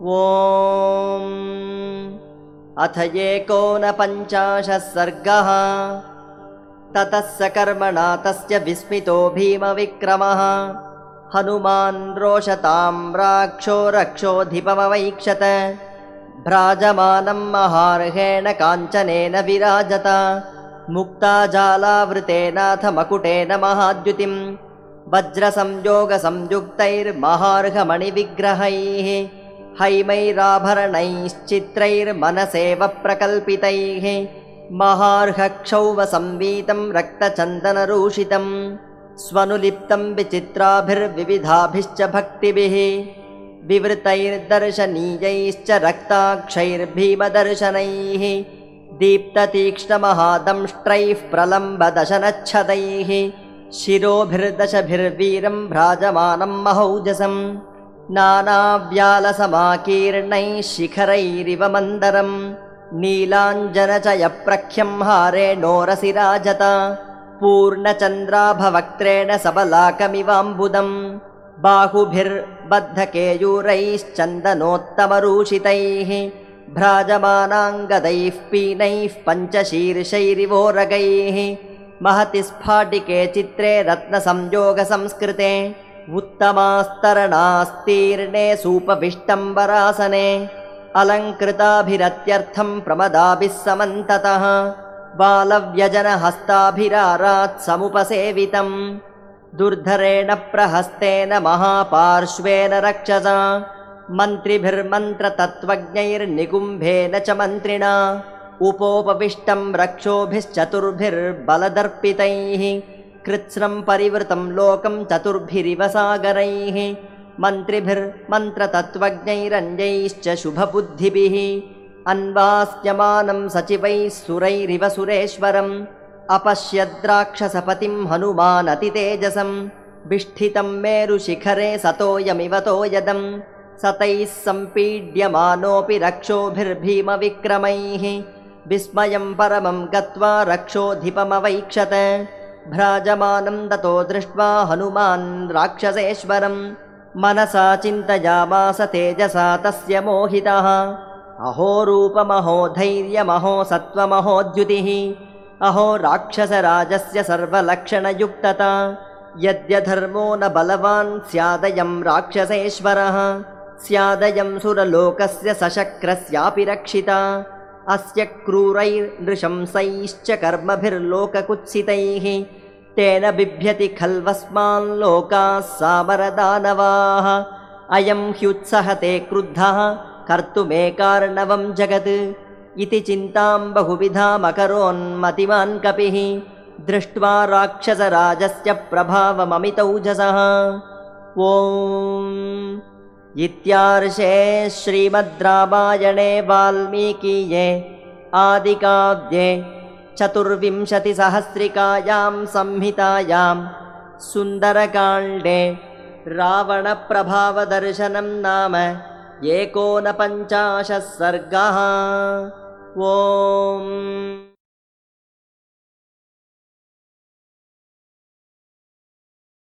ॐ। अथ एकोनपञ्चाशः सर्गः। ततः स कर्मणा तस्य विस्मितो भीमविक्रमः। हनुमान् रोषतां राक्षो रक्षोऽधिपमवैक्षत भ्राजमानं महार्हेण काञ्चनेन विराजत। मुक्ता जालावृतेनाथ मकुटेन महाद्युतिम्। वज्रसंयोगसंयुक्तैर्महार्घमणिविग्रहैः हैमैराभरणैश्चित्रैर्मनसेव प्रकल्पितैः महार्हक्षौवसंवीतं रक्तचन्दनरूषितम् स्वनुलिप्तं विचित्राभिर्विविधाभिश्च भक्तिभिः विवृतैर्दर्शनीयैश्च रक्ताक्षैर्भीमदर्शनैः दीप्ततीक्ष्णमहादंष्ट्रैः प्रलम्बदशनच्छदैः शिरोभिर्दशभिर्वीरं भ्राजमानं महौजसं नानाव्यालसमाकीर्णैः शिखरैरिव मन्दरं नीलाञ्जनचयप्रख्यं हारेणोरसिराजत पूर्णचन्द्राभवक्त्रेण सबलाकमिवाम्बुदम् बाहुभिर्बद्धकेयूरैश्चन्दनोत्तमरूषितैः भ्राजमानाङ्गदैः पीनैः पञ्चशीर्षैरिवोरगैः महति स्फाटिके चित्रे रत्नसंयोगसंस्कृते उत्तमास्तरणास्तीर्णे सूपविष्टम्बरासने अलङ्कृताभिरत्यर्थं प्रमदाभिः समन्ततः बालव्यजनहस्ताभिरारात् समुपसेवितम्। दुर्धरेण प्रहस्तेन महापार्श्वेन रक्षसा मन्त्रिभिर्मन्त्रतत्त्वज्ञैर्निकुम्भेन च मन्त्रिणा। उपोपविष्टं रक्षोभिश्चतुर्भिर्बलदर्पितैः कृत्स्नं परिवृतं लोकं चतुर्भिरिव सागरैः। मन्त्रिभिर्मन्त्रतत्त्वज्ञैरञ्जैश्च शुभबुद्धिभिः। अन्वास्यमानं सचिवैः सुरैरिव सुरेश्वरम्। अपश्यद्राक्षसपतिं हनुमानतितेजसं विष्ठितं मेरुशिखरे सतोऽयमिव तोयदं सतैः सम्पीड्यमानोऽपि रक्षोभिर्भीमविक्रमैः। विस्मयं परमं गत्वा रक्षोऽधिपमवैक्षत भ्राजमानं ततो दृष्ट्वा हनुमान् राक्षसेश्वरं मनसा चिन्तयामास तेजसा तस्य मोहितः। अहो रूपमहो धैर्यमहो सत्त्वमहोद्युतिः अहो राक्षसराजस्य सर्वलक्षणयुक्तता। यद्यधर्मो न बलवान् स्यादयं राक्षसेश्वरः। स्यादयं सुरलोकस्य सशक्रस्यापि रक्षिता अस्य क्रूरैर्नृशंसैश्च कर्मभिर्लोककुत्सितैः तेन बिभ्यति खल्वस्मान् लोकाः सामरदानवाः अयं ह्युत्सहते क्रुद्धः कर्तुमेकार्णवं जगत्। इति चिन्तां बहुविधामकरोन्मतिमान् कपिः। दृष्ट्वा राक्षसराजस्य प्रभावममितौजसः ॐ इत्यार्षे श्रीमद् रामायणे वाल्मीकीये आदिकाव्ये चतुर्विंशतिसहस्रिकायां संहितायां सुन्दरकाण्डे रावणप्रभावदर्शनं नाम एकोनपञ्चाशः सर्गः ॐ